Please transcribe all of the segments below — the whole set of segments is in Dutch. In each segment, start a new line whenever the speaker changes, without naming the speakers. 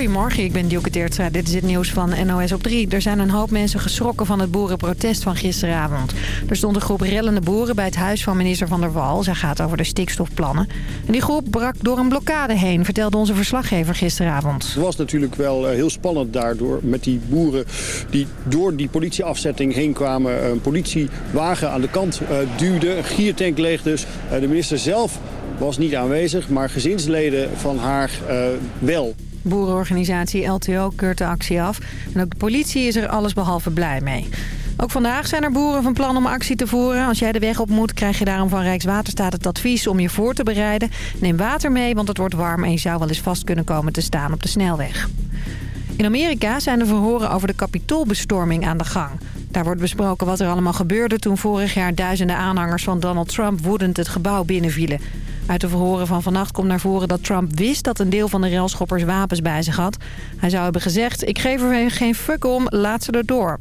Goedemorgen, ik ben Dielke Teertstra. Dit is het nieuws van NOS op 3. Er zijn een hoop mensen geschrokken van het boerenprotest van gisteravond. Er stond een groep rellende boeren bij het huis van minister Van der Wal. Zij gaat over de stikstofplannen. En die groep brak door een blokkade heen, vertelde onze verslaggever gisteravond.
Het was natuurlijk wel eh, heel spannend daardoor met die boeren die door die politieafzetting heen kwamen. Een politiewagen aan de kant uh, duwde, een giertank leeg dus. De minister zelf was niet aanwezig, maar gezinsleden van haar wel.
Boerenorganisatie LTO keurt de actie af. En ook de politie is er allesbehalve blij mee. Ook vandaag zijn er boeren van plan om actie te voeren. Als jij de weg op moet, krijg je daarom van Rijkswaterstaat het advies om je voor te bereiden. Neem water mee, want het wordt warm en je zou wel eens vast kunnen komen te staan op de snelweg. In Amerika zijn de verhoren over de kapitoolbestorming aan de gang. Daar wordt besproken wat er allemaal gebeurde toen vorig jaar duizenden aanhangers van Donald Trump woedend het gebouw binnenvielen. Uit de verhoren van vannacht komt naar voren dat Trump wist dat een deel van de railschoppers wapens bij zich had. Hij zou hebben gezegd, ik geef er geen fuck om, laat ze erdoor.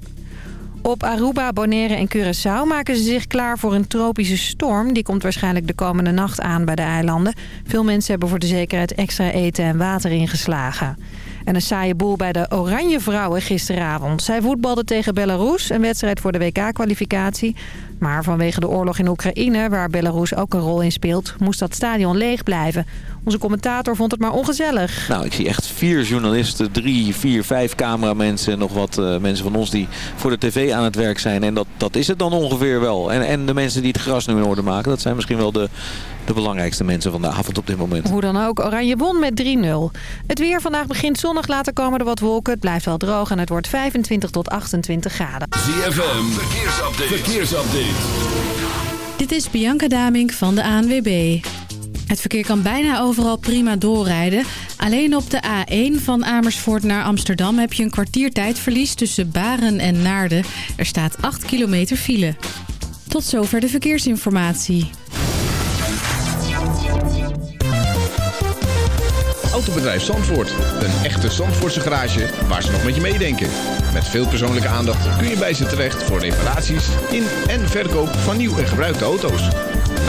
Op Aruba, Bonaire en Curaçao maken ze zich klaar voor een tropische storm. Die komt waarschijnlijk de komende nacht aan bij de eilanden. Veel mensen hebben voor de zekerheid extra eten en water ingeslagen. En een saaie boel bij de Oranje Vrouwen gisteravond. Zij voetbalden tegen Belarus, een wedstrijd voor de WK-kwalificatie. Maar vanwege de oorlog in Oekraïne, waar Belarus ook een rol in speelt... moest dat stadion leeg blijven. Onze commentator vond het maar ongezellig.
Nou, ik zie echt vier journalisten, drie, vier, vijf cameramensen... en nog wat uh, mensen van ons die voor de tv aan het werk zijn. En dat, dat is het dan ongeveer wel. En, en de mensen die het gras nu in orde maken... dat zijn misschien wel de, de belangrijkste mensen van de avond op dit moment.
Hoe dan ook, Oranje won met 3-0. Het weer vandaag begint zonnig, later komen er wat wolken. Het blijft wel droog en het wordt 25 tot 28 graden.
ZFM, verkeersupdate. verkeersupdate.
Dit is Bianca Damink van de ANWB. Het verkeer kan bijna overal prima doorrijden. Alleen op de A1 van Amersfoort naar Amsterdam heb je een kwartiertijdverlies tussen Baren en Naarden. Er staat 8 kilometer file. Tot zover de verkeersinformatie.
Autobedrijf Zandvoort. Een echte Zandvoortse garage waar ze nog met je meedenken. Met veel persoonlijke aandacht kun je bij ze terecht voor reparaties in en verkoop van nieuw en gebruikte auto's.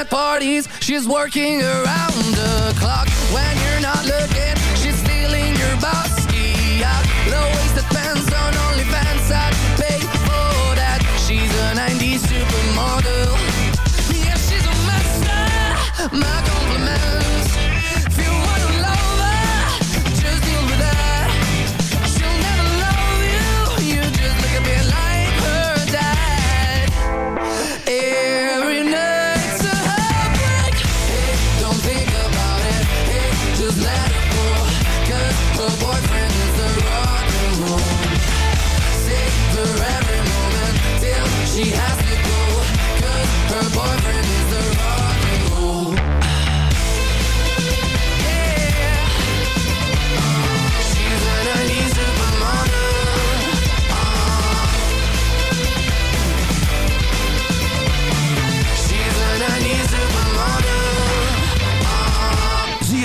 at parties. She's working around the clock.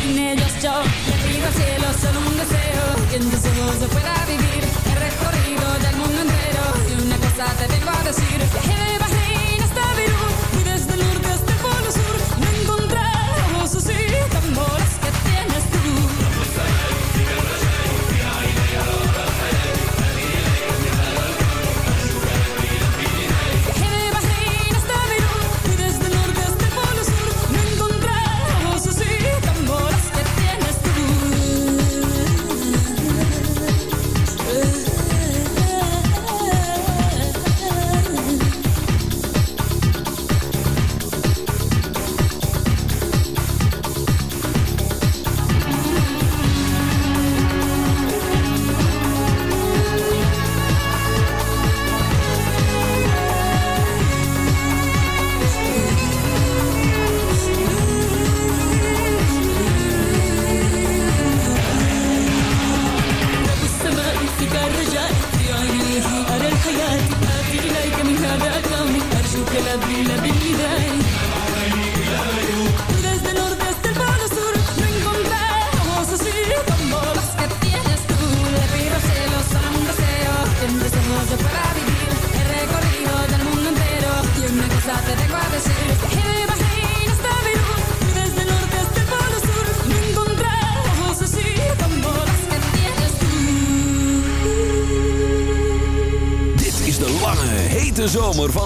cine yo Le pido cielo solo un deseo. Que en tus ojos se pueda vivir El recorrido del mundo entero. Y una cosa te vengo a decir
Dejé hey, vacío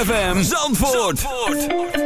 ZFM Zandvoort.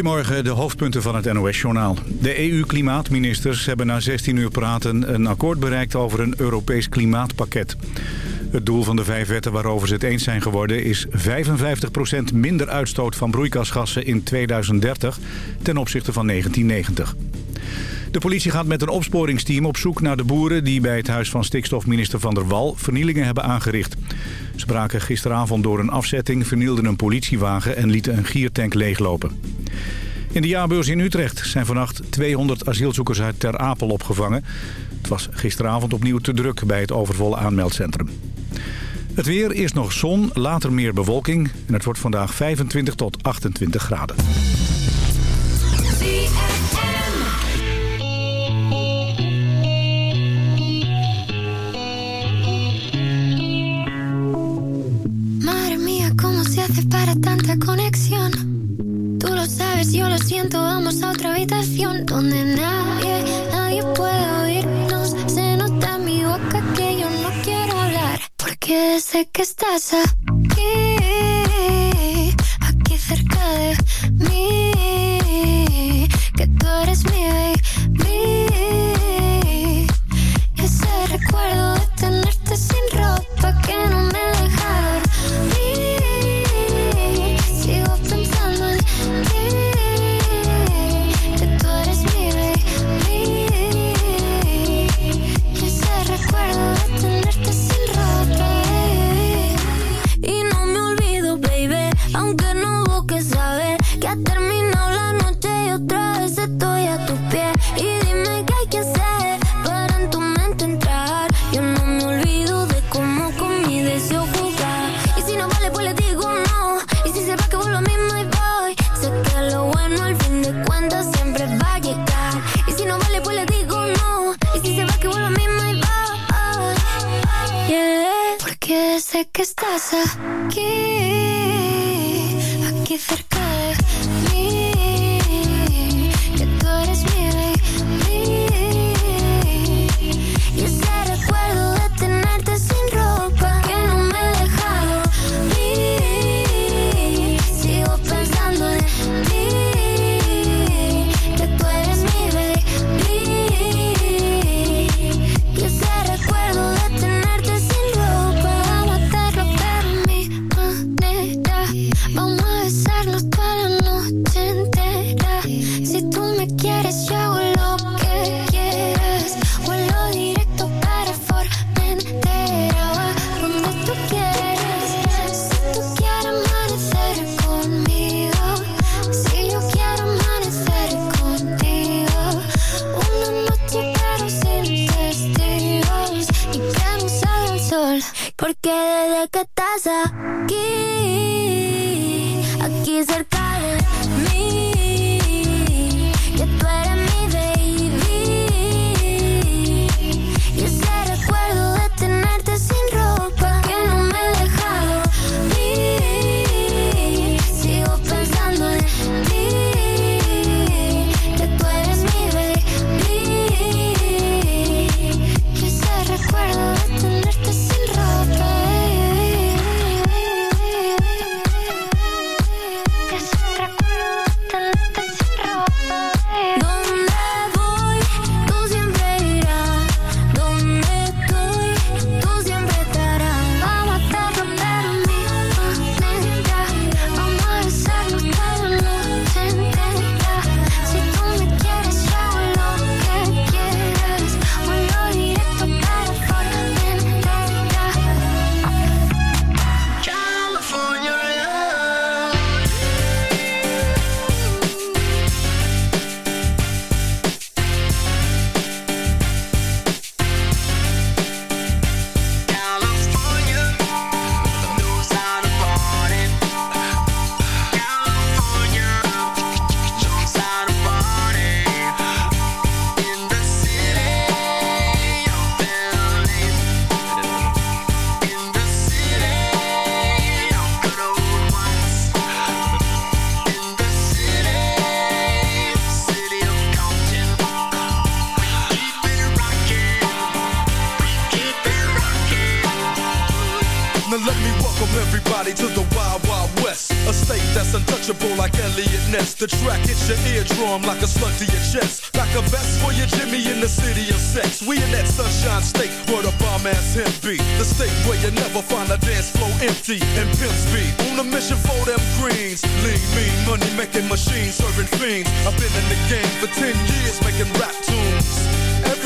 Goedemorgen, de hoofdpunten van het NOS-journaal. De EU-klimaatministers hebben na 16 uur praten een akkoord bereikt over een Europees klimaatpakket. Het doel van de vijf wetten waarover ze het eens zijn geworden is 55% minder uitstoot van broeikasgassen in 2030 ten opzichte van 1990. De politie gaat met een opsporingsteam op zoek naar de boeren die bij het huis van stikstofminister Van der Wal vernielingen hebben aangericht. Spraken gisteravond door een afzetting, vernielden een politiewagen en lieten een giertank leeglopen. In de jaarbeurs in Utrecht zijn vannacht 200 asielzoekers uit Ter Apel opgevangen. Het was gisteravond opnieuw te druk bij het overvolle aanmeldcentrum. Het weer is nog zon, later meer bewolking en het wordt vandaag 25 tot 28 graden.
siento, vamos a otra habitación donde nadie, nadie puede oírnos. Se nota en mi boca que yo no quiero hablar, porque sé que estás aquí. cerca de mí.
Sunshine State, where the bomb ass him be. The state where you never find a dance floor empty and pimp speed. On a mission for them greens. Lean, mean, money making machines, serving fiends. I've been in the game for 10 years making rap tunes.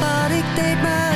wat ik deed, maar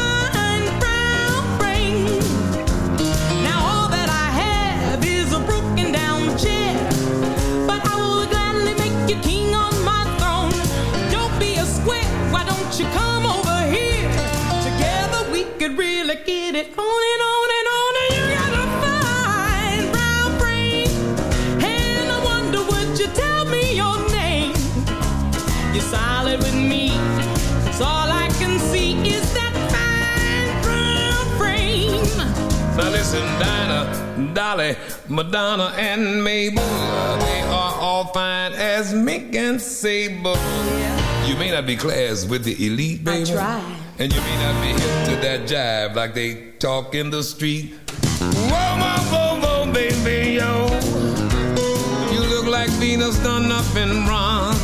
get it on and on and on. And you got a fine brown frame. And I wonder, would you tell me your name? You're solid with me. So all I can see is that fine brown frame.
Now listen, Dinah, Dolly, Madonna, and Mabel. They are all fine as Mick and Sable. You may not be classed with the elite, baby.
I try.
And you may not be hip to that jive like they talk in the street. Whoa, whoa, whoa, whoa, baby, yo. You look like Venus done up in bronze.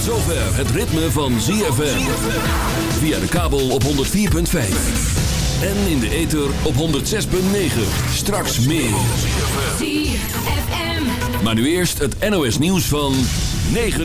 Tot zover het ritme van ZFM. Via de kabel op 104.5. En in de ether op 106.9. Straks meer. Maar nu eerst het NOS nieuws van 9